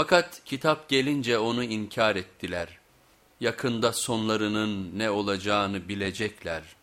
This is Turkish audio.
Fakat kitap gelince onu inkar ettiler. Yakında sonlarının ne olacağını bilecekler.''